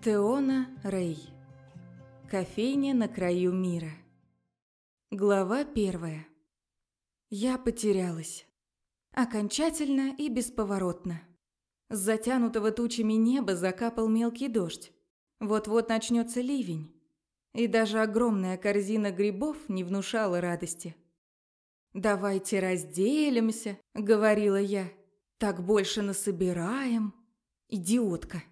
Теона Рэй. Кофейня на краю мира. Глава первая. Я потерялась. Окончательно и бесповоротно. С затянутого тучами неба закапал мелкий дождь. Вот-вот начнется ливень. И даже огромная корзина грибов не внушала радости. «Давайте разделимся», — говорила я. «Так больше насобираем». Идиотка.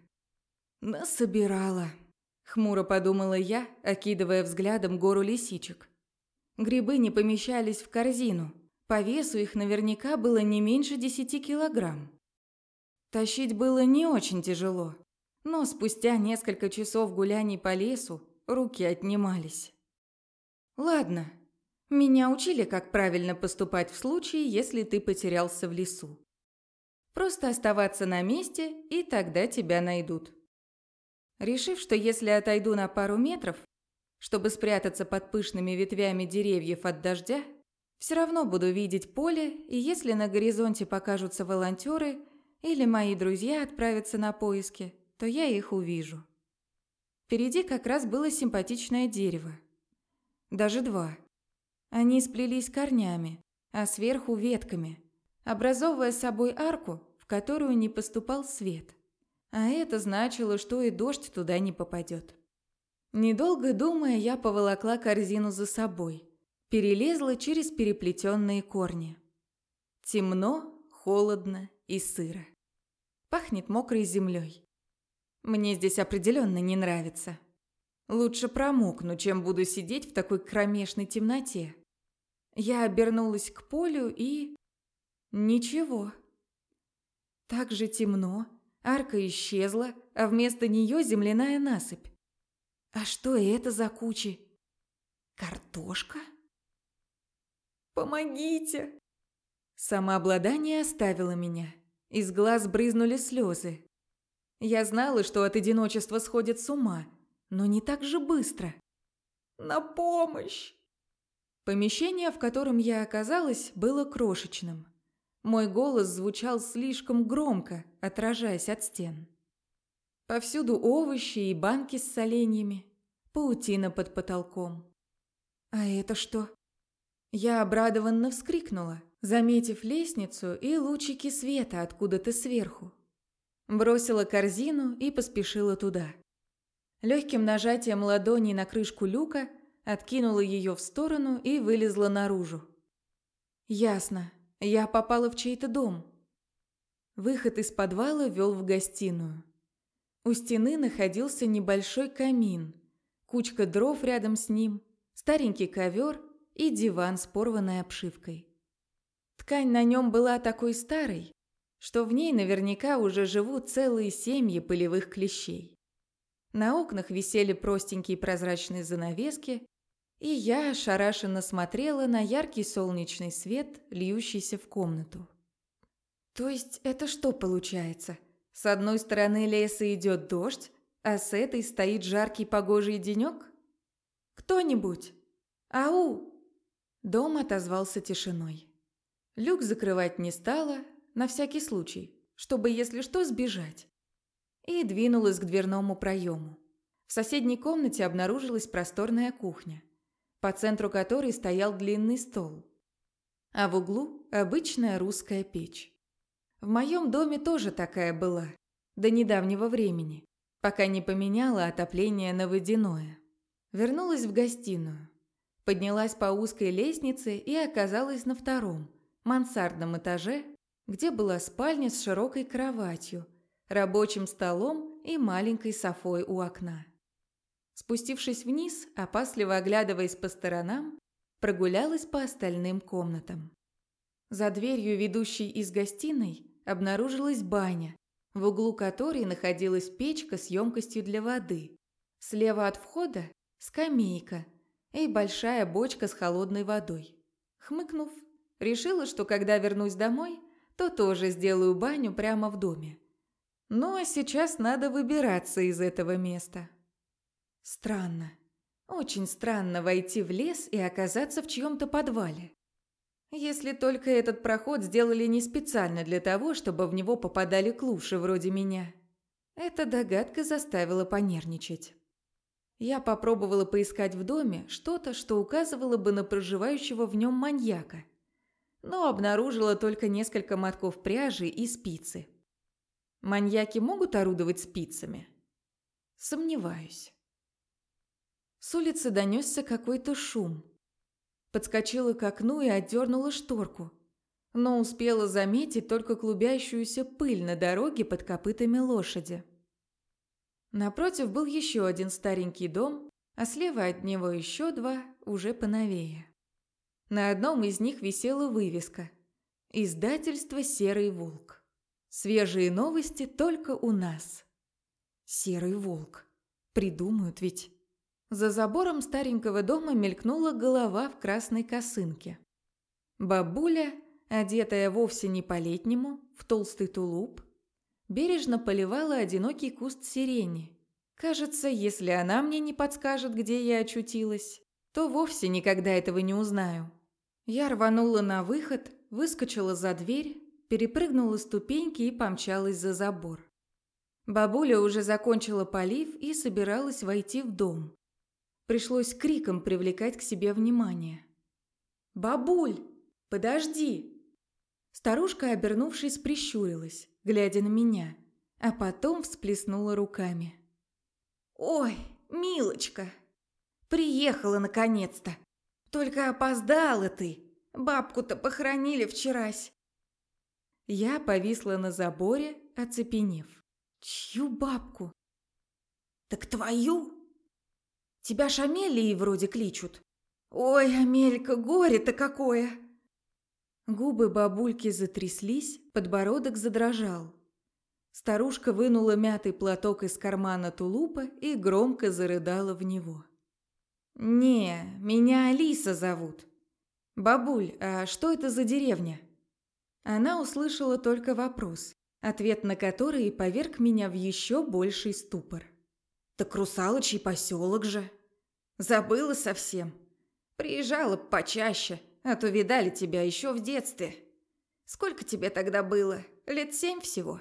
«Насобирала», — хмуро подумала я, окидывая взглядом гору лисичек. Грибы не помещались в корзину. По весу их наверняка было не меньше десяти килограмм. Тащить было не очень тяжело, но спустя несколько часов гуляний по лесу руки отнимались. Ладно, меня учили, как правильно поступать в случае, если ты потерялся в лесу. Просто оставаться на месте, и тогда тебя найдут. Решив, что если отойду на пару метров, чтобы спрятаться под пышными ветвями деревьев от дождя, все равно буду видеть поле, и если на горизонте покажутся волонтеры или мои друзья отправятся на поиски, то я их увижу. Впереди как раз было симпатичное дерево. Даже два. Они сплелись корнями, а сверху ветками, образовывая собой арку, в которую не поступал свет. А это значило, что и дождь туда не попадет. Недолго думая, я поволокла корзину за собой, перелезла через переплетенные корни. Темно, холодно и сыро. Пахнет мокрой землей. Мне здесь определенно не нравится. Лучше промокну, чем буду сидеть в такой кромешной темноте. Я обернулась к полю и... Ничего. Так же темно, Арка исчезла, а вместо нее земляная насыпь. А что это за кучи? Картошка? Помогите! Самообладание оставило меня. Из глаз брызнули слезы. Я знала, что от одиночества сходит с ума, но не так же быстро. «На помощь!» Помещение, в котором я оказалась, было крошечным. Мой голос звучал слишком громко, отражаясь от стен. Повсюду овощи и банки с соленьями, паутина под потолком. «А это что?» Я обрадованно вскрикнула, заметив лестницу и лучики света откуда-то сверху. Бросила корзину и поспешила туда. Легким нажатием ладони на крышку люка откинула ее в сторону и вылезла наружу. Ясно, я попала в чей-то дом. Выход из подвала вел в гостиную. У стены находился небольшой камин, кучка дров рядом с ним, старенький ковер и диван с порванной обшивкой. Ткань на нем была такой старой, что в ней наверняка уже живут целые семьи полевых клещей. На окнах висели простенькие прозрачные занавески, и я ошарашенно смотрела на яркий солнечный свет, льющийся в комнату. То есть это что получается? С одной стороны леса идет дождь, а с этой стоит жаркий погожий денек? Кто-нибудь? Ау! Дом отозвался тишиной. Люк закрывать не стала, на всякий случай, чтобы, если что, сбежать. И двинулась к дверному проему. В соседней комнате обнаружилась просторная кухня по центру которой стоял длинный стол. А в углу обычная русская печь. В моем доме тоже такая была, до недавнего времени, пока не поменяла отопление на водяное. Вернулась в гостиную, поднялась по узкой лестнице и оказалась на втором, мансардном этаже, где была спальня с широкой кроватью, рабочим столом и маленькой софой у окна. Спустившись вниз, опасливо оглядываясь по сторонам, прогулялась по остальным комнатам. За дверью, ведущей из гостиной, обнаружилась баня, в углу которой находилась печка с емкостью для воды. Слева от входа – скамейка и большая бочка с холодной водой. Хмыкнув, решила, что когда вернусь домой, то тоже сделаю баню прямо в доме. Ну а сейчас надо выбираться из этого места. Странно. Очень странно войти в лес и оказаться в чьем-то подвале. Если только этот проход сделали не специально для того, чтобы в него попадали клуши вроде меня. Эта догадка заставила понервничать. Я попробовала поискать в доме что-то, что указывало бы на проживающего в нем маньяка, но обнаружила только несколько мотков пряжи и спицы. Маньяки могут орудовать спицами? Сомневаюсь. С улицы донесся какой-то шум. Подскочила к окну и отдернула шторку, но успела заметить только клубящуюся пыль на дороге под копытами лошади. Напротив был еще один старенький дом, а слева от него еще два, уже поновее. На одном из них висела вывеска «Издательство «Серый волк». Свежие новости только у нас. «Серый волк». Придумают ведь. За забором старенького дома мелькнула голова в красной косынке. Бабуля, одетая вовсе не по-летнему, в толстый тулуп, бережно поливала одинокий куст сирени. Кажется, если она мне не подскажет, где я очутилась, то вовсе никогда этого не узнаю. Я рванула на выход, выскочила за дверь, перепрыгнула ступеньки и помчалась за забор. Бабуля уже закончила полив и собиралась войти в дом. Пришлось криком привлекать к себе внимание. «Бабуль, подожди!» Старушка, обернувшись, прищурилась, глядя на меня, а потом всплеснула руками. «Ой, милочка, приехала наконец-то! Только опоздала ты, бабку-то похоронили вчерась!» Я повисла на заборе, оцепенев. «Чью бабку?» «Так твою!» «Тебя ж Амелией вроде кличут!» «Ой, Амелька, горе-то какое!» Губы бабульки затряслись, подбородок задрожал. Старушка вынула мятый платок из кармана тулупа и громко зарыдала в него. «Не, меня Алиса зовут. Бабуль, а что это за деревня?» Она услышала только вопрос, ответ на который поверг меня в еще больший ступор. «Так русалочий поселок же!» «Забыла совсем. Приезжала почаще, а то видали тебя еще в детстве. Сколько тебе тогда было? Лет семь всего.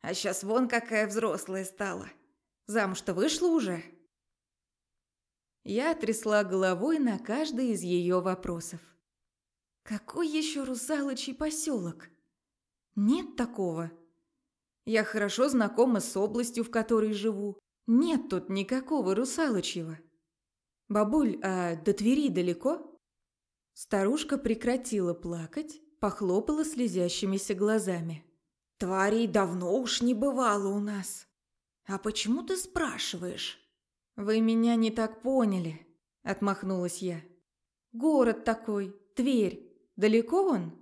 А сейчас вон какая взрослая стала. Замуж-то вышла уже?» Я трясла головой на каждый из ее вопросов. «Какой еще русалочий поселок? Нет такого. Я хорошо знакома с областью, в которой живу. Нет тут никакого русалочьего. Бабуль, а до Твери далеко?» Старушка прекратила плакать, похлопала слезящимися глазами. «Тварей давно уж не бывало у нас. А почему ты спрашиваешь?» «Вы меня не так поняли», — отмахнулась я. «Город такой, Тверь. Далеко он?»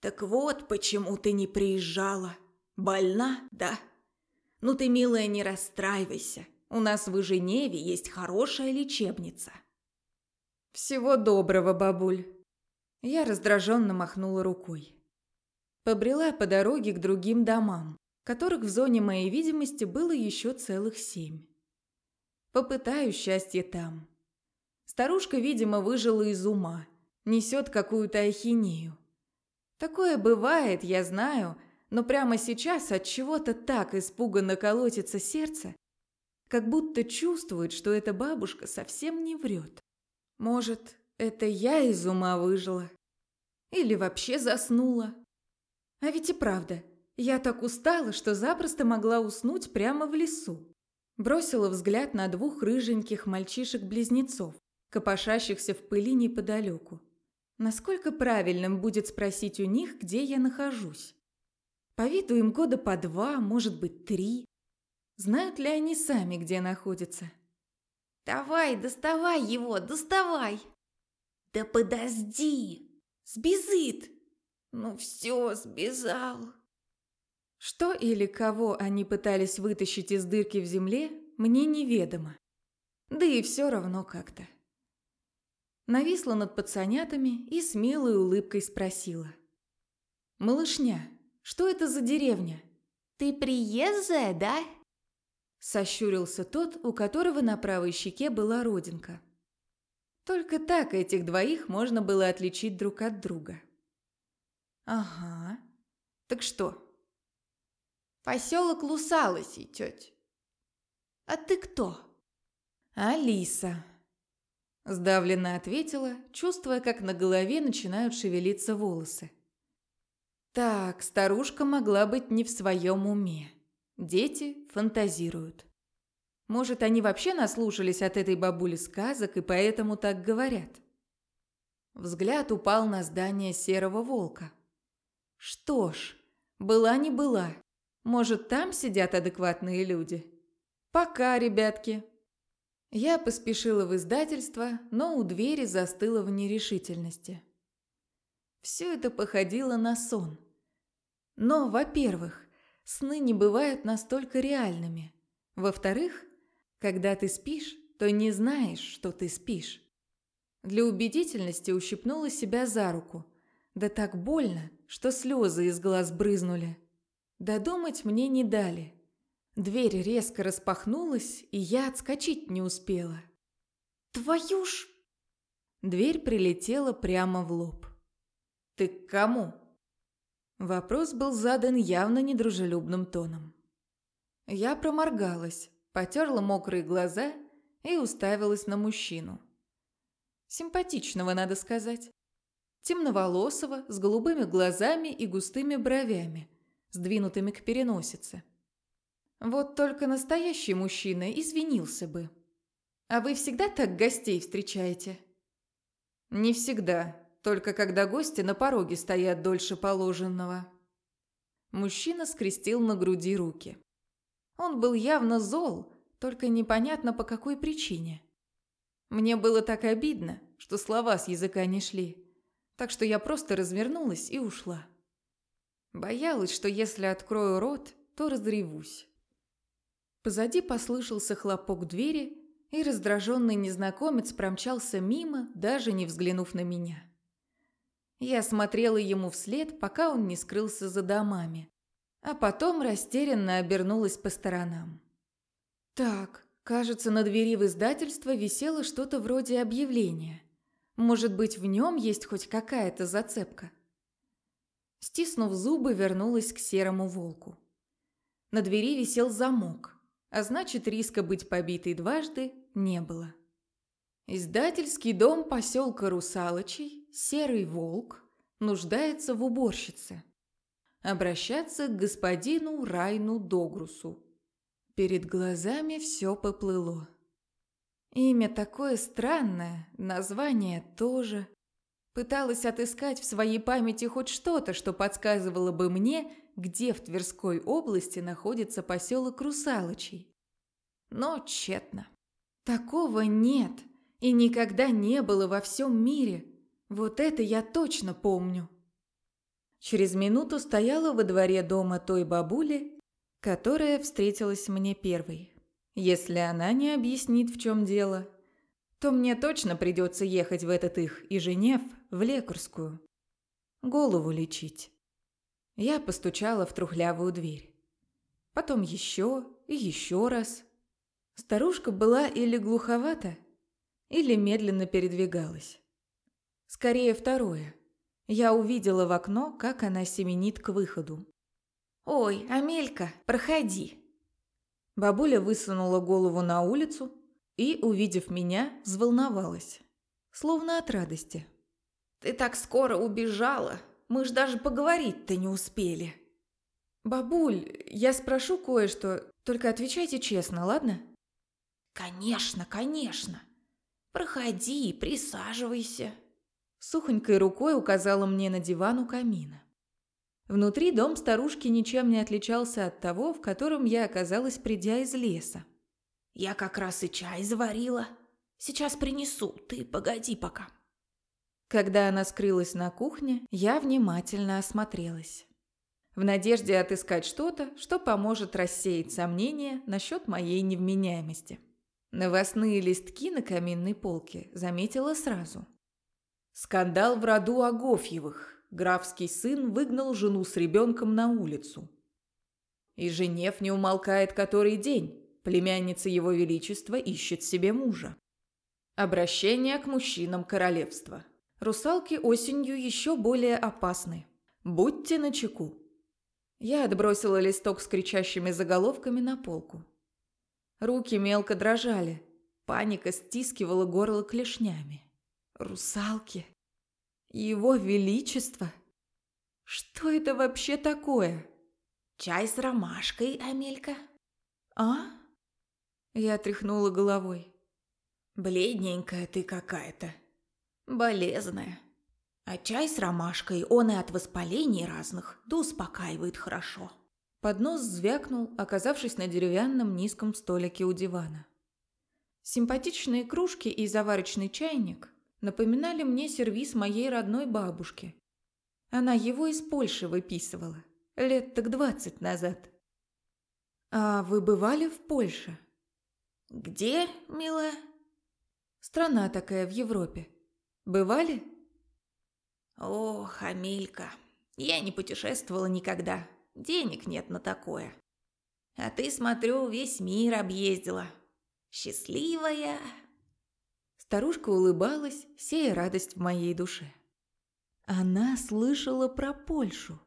«Так вот почему ты не приезжала. Больна, да? Ну ты, милая, не расстраивайся. У нас в Женеве есть хорошая лечебница». «Всего доброго, бабуль!» Я раздраженно махнула рукой. Побрела по дороге к другим домам, которых в зоне моей видимости было еще целых семь. Попытаю счастье там. Старушка, видимо, выжила из ума, несет какую-то ахинею. Такое бывает, я знаю, но прямо сейчас от чего-то так испуганно колотится сердце, как будто чувствует, что эта бабушка совсем не врет. Может, это я из ума выжила? Или вообще заснула? А ведь и правда, я так устала, что запросто могла уснуть прямо в лесу. Бросила взгляд на двух рыженьких мальчишек-близнецов, копошащихся в пыли неподалеку. Насколько правильным будет спросить у них, где я нахожусь? По виду им года по два, может быть, три. Знают ли они сами, где находятся? «Давай, доставай его, доставай!» «Да подожди! Сбезит!» «Ну все, сбежал!» Что или кого они пытались вытащить из дырки в земле, мне неведомо. Да и все равно как-то. Нависла над пацанятами и с милой улыбкой спросила. «Малышня, что это за деревня?» «Ты приезжая, да?» Сощурился тот, у которого на правой щеке была родинка. Только так этих двоих можно было отличить друг от друга. «Ага. Так что?» Поселок Лусалоси, тетя. А ты кто? Алиса. Сдавленно ответила, чувствуя, как на голове начинают шевелиться волосы. Так, старушка могла быть не в своем уме. Дети фантазируют. Может, они вообще наслушались от этой бабули сказок и поэтому так говорят. Взгляд упал на здание серого волка. Что ж, была не была. Может, там сидят адекватные люди? Пока, ребятки. Я поспешила в издательство, но у двери застыла в нерешительности. Все это походило на сон. Но, во-первых, сны не бывают настолько реальными. Во-вторых, когда ты спишь, то не знаешь, что ты спишь. Для убедительности ущипнула себя за руку. Да так больно, что слезы из глаз брызнули. Додумать мне не дали. Дверь резко распахнулась, и я отскочить не успела. «Твою ж...» Дверь прилетела прямо в лоб. «Ты к кому?» Вопрос был задан явно недружелюбным тоном. Я проморгалась, потерла мокрые глаза и уставилась на мужчину. Симпатичного, надо сказать. Темноволосого, с голубыми глазами и густыми бровями, сдвинутыми к переносице. Вот только настоящий мужчина извинился бы. А вы всегда так гостей встречаете? Не всегда, только когда гости на пороге стоят дольше положенного. Мужчина скрестил на груди руки. Он был явно зол, только непонятно по какой причине. Мне было так обидно, что слова с языка не шли, так что я просто развернулась и ушла. Боялась, что если открою рот, то разревусь. Позади послышался хлопок двери, и раздраженный незнакомец промчался мимо, даже не взглянув на меня. Я смотрела ему вслед, пока он не скрылся за домами, а потом растерянно обернулась по сторонам. Так, кажется, на двери в издательство висело что-то вроде объявления. Может быть, в нем есть хоть какая-то зацепка. Стиснув зубы, вернулась к серому волку. На двери висел замок – а значит, риска быть побитой дважды не было. Издательский дом поселка Русалочей «Серый волк» нуждается в уборщице. Обращаться к господину Райну Догрусу. Перед глазами все поплыло. Имя такое странное, название тоже. Пыталась отыскать в своей памяти хоть что-то, что подсказывало бы мне, где в Тверской области находится поселок Русалочий. Но тщетно. Такого нет и никогда не было во всем мире. Вот это я точно помню. Через минуту стояла во дворе дома той бабули, которая встретилась мне первой. Если она не объяснит, в чем дело, то мне точно придется ехать в этот их и Женев в лекарскую. Голову лечить. Я постучала в трухлявую дверь. Потом еще и еще раз. Старушка была или глуховата, или медленно передвигалась. Скорее второе. Я увидела в окно, как она семенит к выходу. «Ой, Амелька, проходи!» Бабуля высунула голову на улицу и, увидев меня, взволновалась. Словно от радости. «Ты так скоро убежала!» Мы ж даже поговорить-то не успели. Бабуль, я спрошу кое-что, только отвечайте честно, ладно? Конечно, конечно. Проходи, присаживайся. Сухонькой рукой указала мне на диван у камина. Внутри дом старушки ничем не отличался от того, в котором я оказалась, придя из леса. Я как раз и чай заварила. Сейчас принесу, ты погоди пока. Когда она скрылась на кухне, я внимательно осмотрелась. В надежде отыскать что-то, что поможет рассеять сомнения насчет моей невменяемости. Новостные листки на каминной полке заметила сразу. Скандал в роду Агофьевых. Графский сын выгнал жену с ребенком на улицу. И Женев не умолкает который день. Племянница его величества ищет себе мужа. Обращение к мужчинам королевства. Русалки осенью еще более опасны. Будьте начеку. Я отбросила листок с кричащими заголовками на полку. Руки мелко дрожали, паника стискивала горло клешнями. Русалки. Его Величество. Что это вообще такое? Чай с ромашкой, Амелька. А? Я тряхнула головой. Бледненькая ты какая-то. Болезная. А чай с ромашкой, он и от воспалений разных, да успокаивает хорошо. Поднос звякнул, оказавшись на деревянном низком столике у дивана. Симпатичные кружки и заварочный чайник напоминали мне сервиз моей родной бабушки. Она его из Польши выписывала, лет так двадцать назад. «А вы бывали в Польше?» «Где, милая?» «Страна такая в Европе. Бывали?» «Ох, Амелька, я не путешествовала никогда. Денег нет на такое. А ты, смотрю, весь мир объездила. Счастливая!» Старушка улыбалась, сея радость в моей душе. Она слышала про Польшу.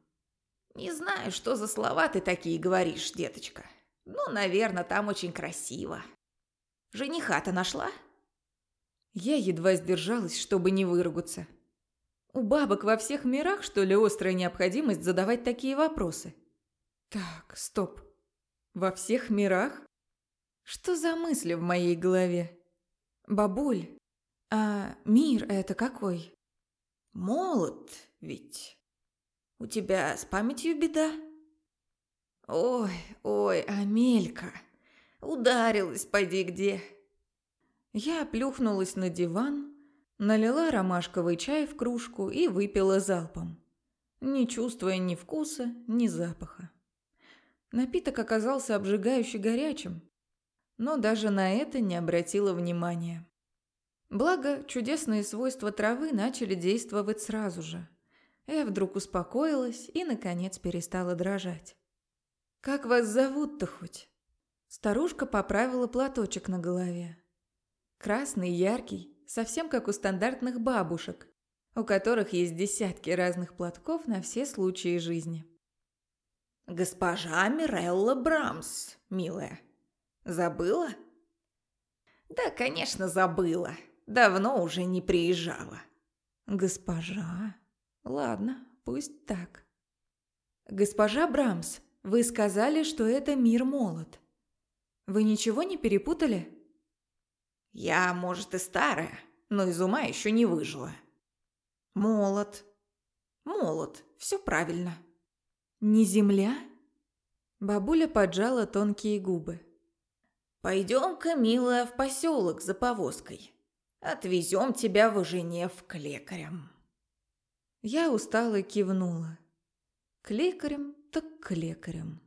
«Не знаю, что за слова ты такие говоришь, деточка. Ну, наверное, там очень красиво. Жениха-то нашла?» Я едва сдержалась, чтобы не выругаться. У бабок во всех мирах, что ли, острая необходимость задавать такие вопросы? Так, стоп. Во всех мирах? Что за мысли в моей голове? Бабуль, а мир это какой? Молод ведь. У тебя с памятью беда? Ой, ой, Амелька, ударилась поди где. Я плюхнулась на диван, налила ромашковый чай в кружку и выпила залпом, не чувствуя ни вкуса, ни запаха. Напиток оказался обжигающе горячим, но даже на это не обратила внимания. Благо, чудесные свойства травы начали действовать сразу же. Я вдруг успокоилась и, наконец, перестала дрожать. «Как вас зовут-то хоть?» Старушка поправила платочек на голове. Красный, яркий, совсем как у стандартных бабушек, у которых есть десятки разных платков на все случаи жизни. «Госпожа Мирелла Брамс, милая», Забыла? Да, конечно, забыла. Давно уже не приезжала. Госпожа? Ладно, пусть так. Госпожа Брамс, вы сказали, что это мир молод. Вы ничего не перепутали? Я, может, и старая, но из ума еще не выжила. Молод. Молод, все правильно. Не земля? Бабуля поджала тонкие губы. Пойдем-ка, милая, в поселок за повозкой. Отвезем тебя в Женев к лекарям. Я устало кивнула. К лекарям так к лекарям.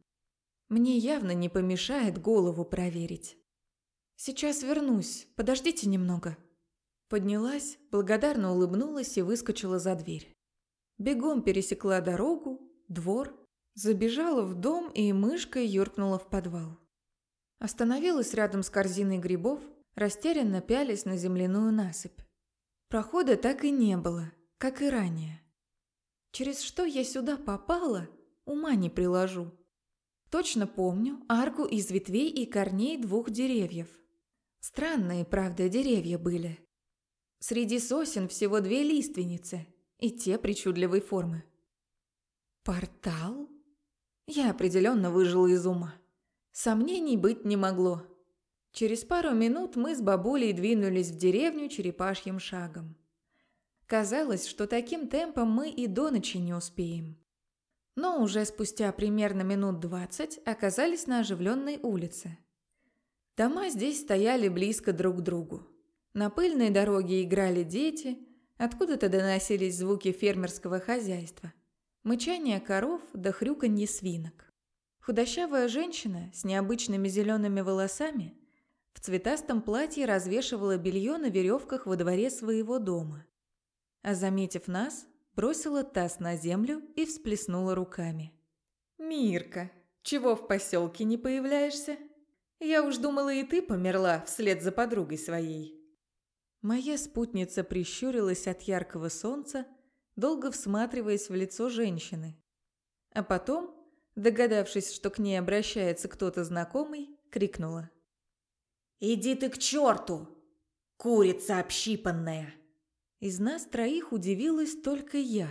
Мне явно не помешает голову проверить. Сейчас вернусь, подождите немного. Поднялась, благодарно улыбнулась и выскочила за дверь. Бегом пересекла дорогу, двор, забежала в дом и мышкой юркнула в подвал. Остановилась рядом с корзиной грибов, растерянно пялись на земляную насыпь. Прохода так и не было, как и ранее. Через что я сюда попала, ума не приложу. Точно помню арку из ветвей и корней двух деревьев. Странные, правда, деревья были. Среди сосен всего две лиственницы, и те причудливой формы. Портал? Я определенно выжила из ума. Сомнений быть не могло. Через пару минут мы с бабулей двинулись в деревню черепашьим шагом. Казалось, что таким темпом мы и до ночи не успеем. Но уже спустя примерно минут двадцать оказались на оживленной улице. Дома здесь стояли близко друг к другу. На пыльной дороге играли дети, откуда-то доносились звуки фермерского хозяйства, мычание коров да хрюканье свинок. Худощавая женщина с необычными зелеными волосами в цветастом платье развешивала белье на веревках во дворе своего дома. А заметив нас, бросила таз на землю и всплеснула руками. «Мирка, чего в поселке не появляешься? Я уж думала, и ты померла вслед за подругой своей». Моя спутница прищурилась от яркого солнца, долго всматриваясь в лицо женщины. А потом Догадавшись, что к ней обращается кто-то знакомый, крикнула. «Иди ты к черту, курица общипанная!» Из нас троих удивилась только я.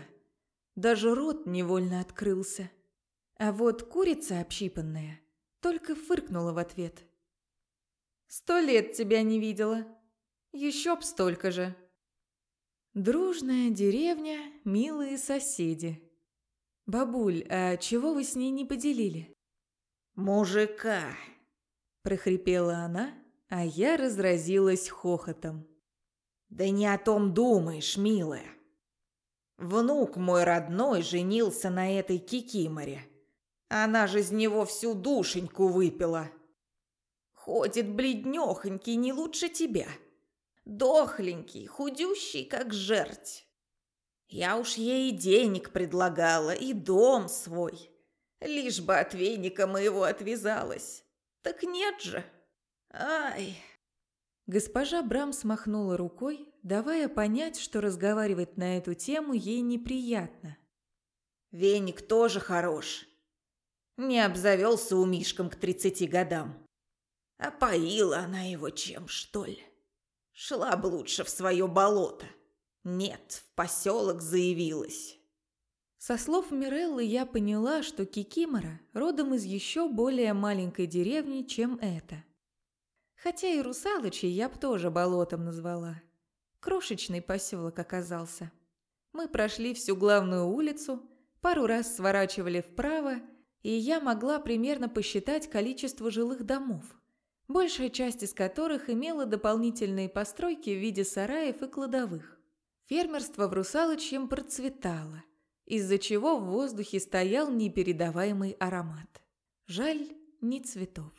Даже рот невольно открылся. А вот курица общипанная только фыркнула в ответ. «Сто лет тебя не видела. Еще б столько же». Дружная деревня, милые соседи. «Бабуль, а чего вы с ней не поделили?» «Мужика!» – прохрипела она, а я разразилась хохотом. «Да не о том думаешь, милая. Внук мой родной женился на этой кикиморе. Она же из него всю душеньку выпила. Ходит бледнёхонький не лучше тебя. Дохленький, худющий, как жерть. Я уж ей денег предлагала, и дом свой. Лишь бы от веника моего отвязалась. Так нет же. Ай. Госпожа Брам смахнула рукой, давая понять, что разговаривать на эту тему ей неприятно. Веник тоже хорош. Не обзавелся у Мишкам к тридцати годам. А поила она его чем, что ли? Шла бы лучше в свое болото. Нет, в поселок заявилась. Со слов Миреллы я поняла, что Кикимора родом из еще более маленькой деревни, чем эта. Хотя и Русалычей я б тоже болотом назвала. Крошечный поселок оказался. Мы прошли всю главную улицу, пару раз сворачивали вправо, и я могла примерно посчитать количество жилых домов, большая часть из которых имела дополнительные постройки в виде сараев и кладовых. Фермерство в Русалочьем процветало, из-за чего в воздухе стоял непередаваемый аромат. Жаль, ни цветов.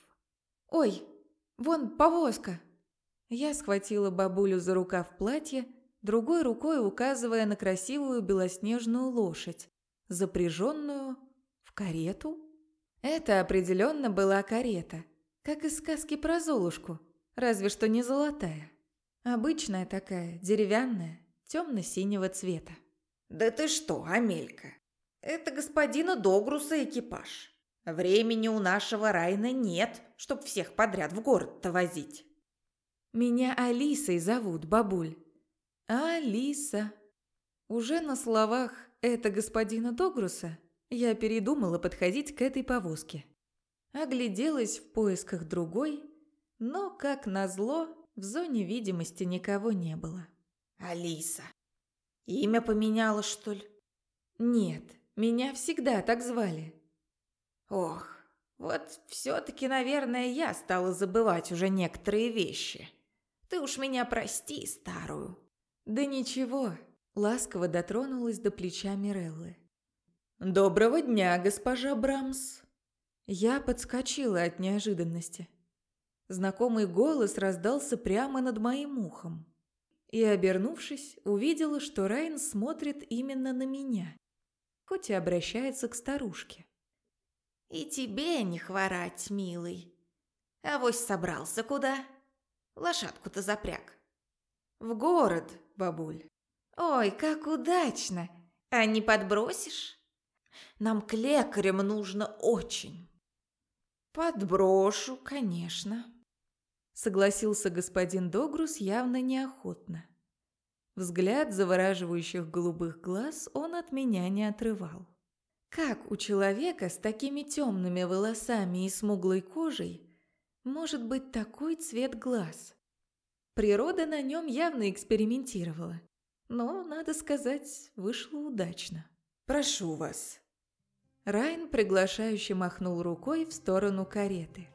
«Ой, вон повозка!» Я схватила бабулю за рукав платья, другой рукой указывая на красивую белоснежную лошадь, запряженную в карету. Это определенно была карета, как из сказки про Золушку, разве что не золотая. Обычная такая, деревянная, темно-синего цвета. «Да ты что, Амелька? Это господина Догруса экипаж. Времени у нашего Райна нет, чтоб всех подряд в город-то возить». «Меня Алисой зовут, бабуль». «Алиса». Уже на словах «это господина Догруса» я передумала подходить к этой повозке. Огляделась в поисках другой, но, как назло, в зоне видимости никого не было. Алиса. Имя поменяла, что ли? Нет, меня всегда так звали. Ох, вот все-таки, наверное, я стала забывать уже некоторые вещи. Ты уж меня прости, старую. Да ничего, ласково дотронулась до плеча Миреллы. Доброго дня, госпожа Брамс. Я подскочила от неожиданности. Знакомый голос раздался прямо над моим ухом и, обернувшись, увидела, что Райн смотрит именно на меня, хоть и обращается к старушке. «И тебе не хворать, милый. А вось собрался куда? Лошадку-то запряг». «В город, бабуль». «Ой, как удачно! А не подбросишь? Нам к лекарям нужно очень». «Подброшу, конечно», согласился господин Догрус явно неохотно. Взгляд завораживающих голубых глаз он от меня не отрывал. Как у человека с такими темными волосами и смуглой кожей может быть такой цвет глаз? Природа на нем явно экспериментировала, но, надо сказать, вышло удачно. «Прошу вас». Райн приглашающе махнул рукой в сторону кареты.